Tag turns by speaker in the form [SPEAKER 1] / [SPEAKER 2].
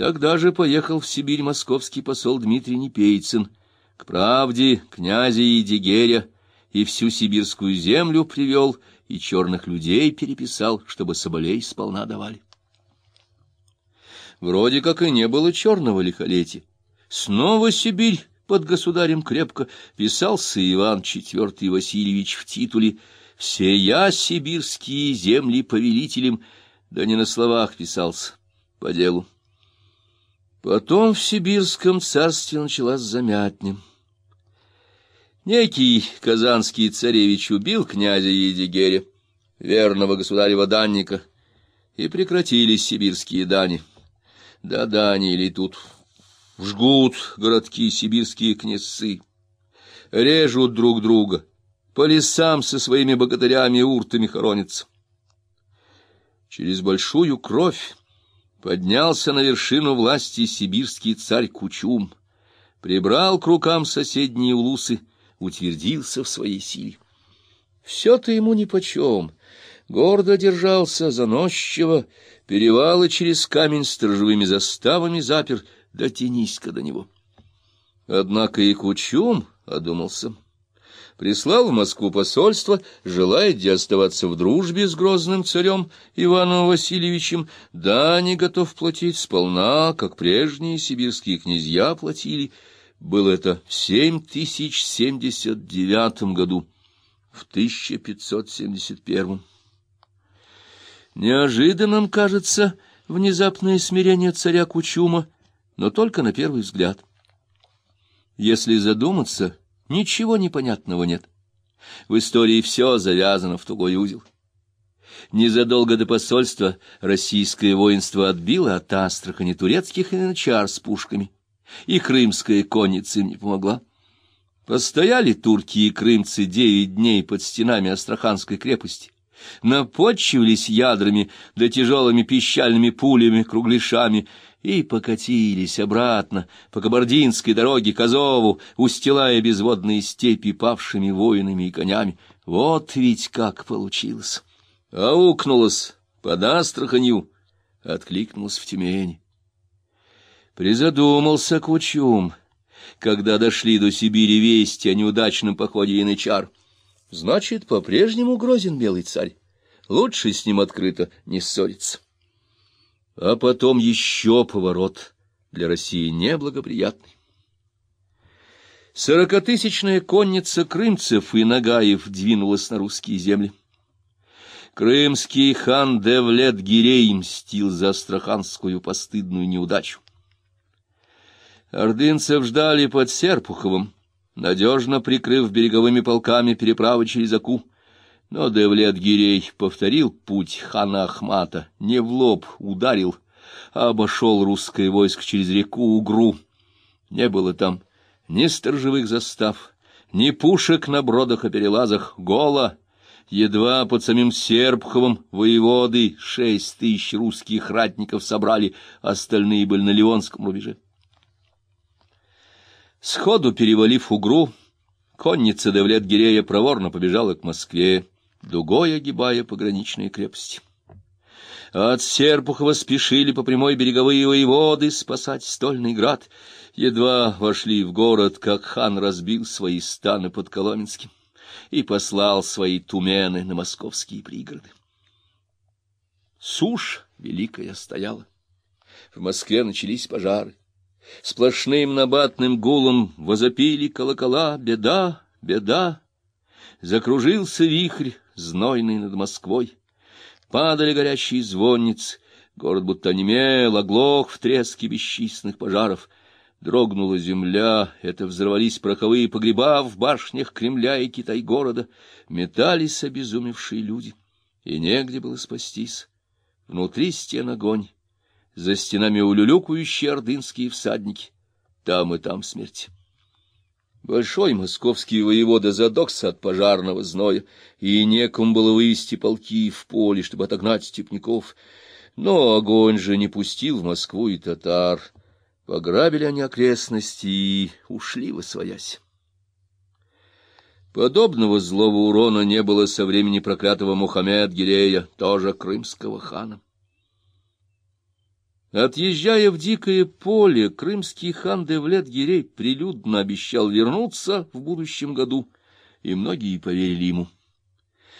[SPEAKER 1] Тогда же поехал в Сибирь московский посол Дмитрий Непейцин, к правде князя Едигеря, и всю сибирскую землю привел, и черных людей переписал, чтобы соболей сполна давали. Вроде как и не было черного лихолетия. Снова Сибирь под государем крепко писался Иван IV Васильевич в титуле «Все я сибирские земли повелителем», да не на словах писался, по делу. Потом в сибирском царстве началась замятня. Некий казанский царевич убил князя Едигеря, верного государева данника, и прекратились сибирские дани. Да дани ли тут жгут городки сибирские князцы, режут друг друга, по лесам со своими богатырями и уртами хоронятся. Через большую кровь поднялся на вершину власти сибирский царь Кучум, прибрал к рукам соседние улусы, утвердился в своей силе. Все-то ему нипочем, гордо держался заносчиво, перевалы через камень сторожевыми заставами запер, дотянись-ка до него. Однако и Кучум одумался — прислал в Москву посольство, желает где оставаться в дружбе с грозным царем Иваном Васильевичем, да не готов платить сполна, как прежние сибирские князья платили. Было это в 7079 году, в 1571. Неожиданным кажется внезапное смирение царя Кучума, но только на первый взгляд. Если задуматься, Ничего непонятного нет. В истории все завязано в тугой узел. Незадолго до посольства российское воинство отбило от Астрахани турецких янычар с пушками, и крымская конница им не помогла. Постояли турки и крымцы девять дней под стенами Астраханской крепости, наподчивались ядрами да тяжелыми пищальными пулями, кругляшами, и покатились обратно по Кабардинской дороге к Азову, устилая безводные степи павшими воинами и конями. Вот ведь как получилось! Аукнулось под Астраханью, откликнулось в Тюмени. Призадумался Кучум, когда дошли до Сибири вести о неудачном походе янычар. Значит, по-прежнему грозен белый царь. Лучше с ним открыто не ссориться. А потом еще поворот для России неблагоприятный. Сорокатысячная конница крымцев и нагаев двинулась на русские земли. Крымский хан Девлет Гирей мстил за астраханскую постыдную неудачу. Ордынцев ждали под Серпуховым, надежно прикрыв береговыми полками переправы через Аку. Но Девлет Гирей повторил путь хана Ахмата, не в лоб ударил, а обошел русское войско через реку Угру. Не было там ни сторожевых застав, ни пушек на бродах и перелазах, голо. Едва под самим Серпховым воеводы шесть тысяч русских ратников собрали, остальные были на Ливонском рубеже. Сходу перевалив Угру, конница Девлет Гирея проворно побежала к Москве дугой огибая пограничные крепости. От Серпухова спешили по прямой береговые воеводы спасать стольный град. Едва вошли в город, как хан разбил свои станы под Коломенским и послал свои тумены на московские пригороды. Сушь великая стояла. В Москве начались пожары. Сплошным набатным гулом возопили колокола «Беда! Беда!» Закружился вихрь, знойный над Москвой. Падали горящие звонницы, город будто онемел, оглох в треске бесчисленных пожаров. Дрогнула земля, это взорвались пороховые погреба в башнях Кремля и Китай-города, метались обезумевшие люди, и негде было спастись. Внутри стен огонь, за стенами улюлюкающие ордынские всадники, там и там смерть. Большой московский воевода задохся от пожарного зноя, и некому было вывести полки в поле, чтобы отогнать степняков. Но огонь же не пустил в Москву и татар. Пограбили они окрестности и ушли восвоясь. Подобного злого урона не было со времени проклятого Мухаммед Гирея, тоже крымского хана. Отъезжая в дикое поле, крымский хан Девлет-Гирей прилюдно обещал вернуться в будущем году, и многие поверили ему.